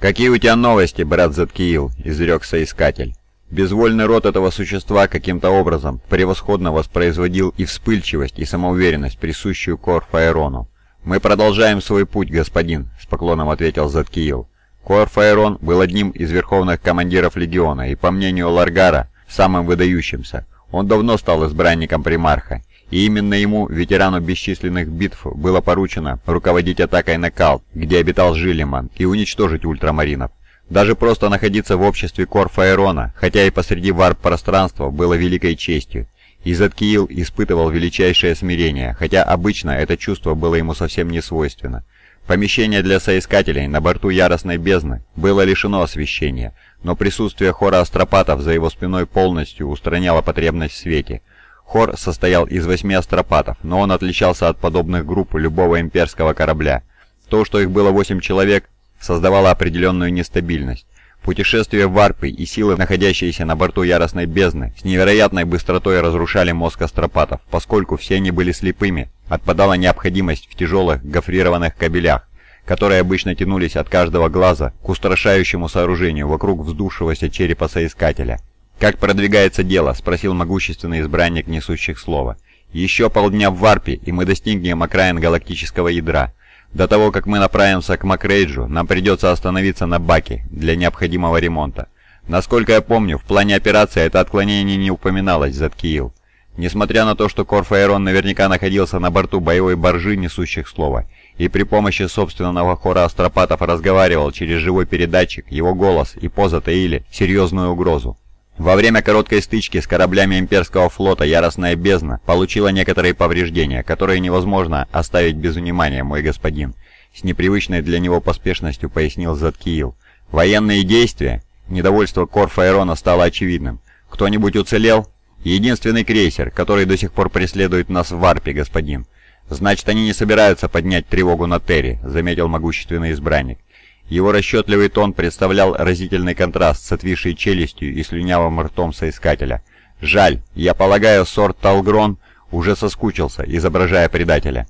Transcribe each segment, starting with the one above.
«Какие у тебя новости, брат Заткиил?» — изрек соискатель. Безвольный рот этого существа каким-то образом превосходно воспроизводил и вспыльчивость, и самоуверенность, присущую Корфаэрону. «Мы продолжаем свой путь, господин», — с поклоном ответил Заткиил. Корфаэрон был одним из верховных командиров легиона и, по мнению Ларгара, самым выдающимся. Он давно стал избранником примарха, и именно ему, ветерану бесчисленных битв, было поручено руководить атакой на Калт, где обитал Жилиман, и уничтожить ультрамаринов. Даже просто находиться в обществе Корфаэрона, хотя и посреди варп-пространства, было великой честью. И испытывал величайшее смирение, хотя обычно это чувство было ему совсем не свойственно. Помещение для соискателей на борту Яростной Бездны было лишено освещения, но присутствие хора астропатов за его спиной полностью устраняло потребность в свете – Хор состоял из восьми астропатов, но он отличался от подобных групп любого имперского корабля. То, что их было восемь человек, создавало определенную нестабильность. Путешествия в варпы и силы, находящиеся на борту яростной бездны, с невероятной быстротой разрушали мозг астропатов, поскольку все они были слепыми, отпадала необходимость в тяжелых гофрированных кабелях, которые обычно тянулись от каждого глаза к устрашающему сооружению вокруг вздувшегося черепа соискателя. «Как продвигается дело?» — спросил могущественный избранник несущих слова. «Еще полдня в Варпе, и мы достигнем окраин галактического ядра. До того, как мы направимся к Макрейджу, нам придется остановиться на Баке для необходимого ремонта. Насколько я помню, в плане операции это отклонение не упоминалось, Заткиил. Несмотря на то, что Корфаэрон наверняка находился на борту боевой баржи, несущих слова, и при помощи собственного хора астропатов разговаривал через живой передатчик, его голос и поза таили серьезную угрозу. Во время короткой стычки с кораблями имперского флота «Яростная бездна» получила некоторые повреждения, которые невозможно оставить без внимания, мой господин. С непривычной для него поспешностью пояснил Заткиил. Военные действия? Недовольство Корфаэрона стало очевидным. Кто-нибудь уцелел? Единственный крейсер, который до сих пор преследует нас в Варпе, господин. Значит, они не собираются поднять тревогу на Терри, заметил могущественный избранник. Его расчетливый тон представлял разительный контраст с отвисшей челюстью и слюнявым ртом соискателя. «Жаль, я полагаю, сорт Талгрон уже соскучился, изображая предателя.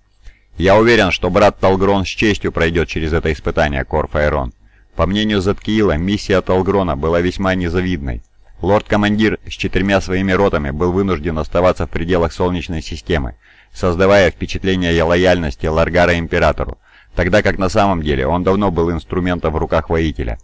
Я уверен, что брат Талгрон с честью пройдет через это испытание, Корфаэрон. По мнению Заткиила, миссия Талгрона была весьма незавидной. Лорд-командир с четырьмя своими ротами был вынужден оставаться в пределах Солнечной системы, создавая впечатление лояльности Ларгара Императору, тогда как на самом деле он давно был инструментом в руках воителя.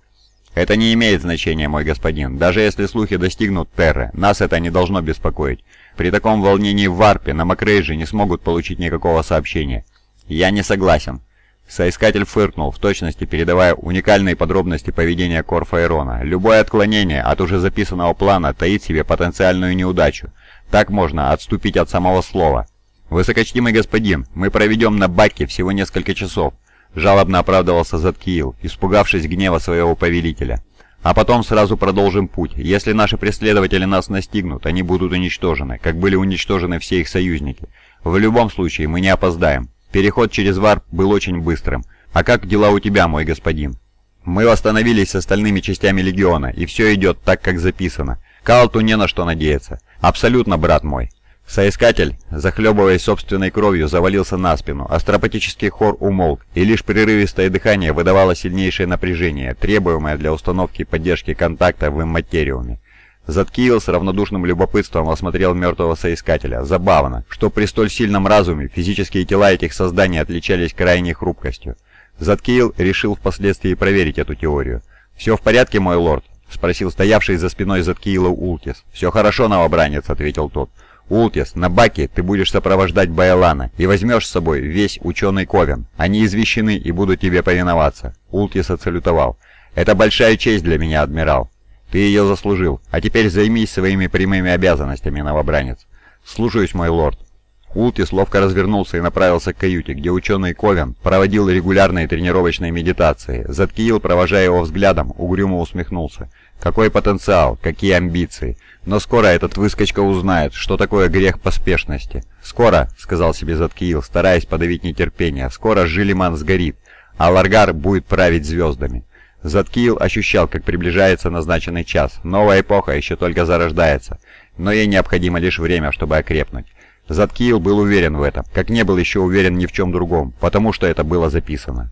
Это не имеет значения, мой господин. Даже если слухи достигнут Терры, нас это не должно беспокоить. При таком волнении в Варпе на Макрейже не смогут получить никакого сообщения. Я не согласен. Соискатель фыркнул, в точности передавая уникальные подробности поведения Корфаэрона. Любое отклонение от уже записанного плана таит в себе потенциальную неудачу. Так можно отступить от самого слова. «Высокочтимый господин, мы проведем на Бакке всего несколько часов», — жалобно оправдывался Заткиил, испугавшись гнева своего повелителя. «А потом сразу продолжим путь. Если наши преследователи нас настигнут, они будут уничтожены, как были уничтожены все их союзники. В любом случае, мы не опоздаем. Переход через Варп был очень быстрым. А как дела у тебя, мой господин?» «Мы восстановились с остальными частями Легиона, и все идет так, как записано. Калту не на что надеяться. Абсолютно, брат мой. Соискатель, захлебываясь собственной кровью, завалился на спину, астропатический хор умолк, и лишь прерывистое дыхание выдавало сильнейшее напряжение, требуемое для установки и поддержки контакта в имматериуме. Заткиил с равнодушным любопытством осмотрел мертвого соискателя. Забавно, что при столь сильном разуме физические тела этих созданий отличались крайней хрупкостью. Заткиил решил впоследствии проверить эту теорию. «Все в порядке, мой лорд?» — спросил стоявший за спиной Заткиила Ултис. «Все хорошо, новобранец», — ответил тот. Ултис, на Баке ты будешь сопровождать Байлана и возьмешь с собой весь ученый Ковен. Они извещены и будут тебе повиноваться». Ултис отсалютовал. «Это большая честь для меня, адмирал. Ты ее заслужил. А теперь займись своими прямыми обязанностями, новобранец». «Слушаюсь, мой лорд». Ултис ловко развернулся и направился к каюте, где ученый Ковен проводил регулярные тренировочные медитации. Заткиил, провожая его взглядом, угрюмо усмехнулся. Какой потенциал, какие амбиции. Но скоро этот выскочка узнает, что такое грех поспешности. «Скоро», — сказал себе Заткиил, стараясь подавить нетерпение, — «скоро Жилиман сгорит, а Ларгар будет править звездами». Заткиил ощущал, как приближается назначенный час. Новая эпоха еще только зарождается, но ей необходимо лишь время, чтобы окрепнуть. Заткиил был уверен в этом, как не был еще уверен ни в чем другом, потому что это было записано.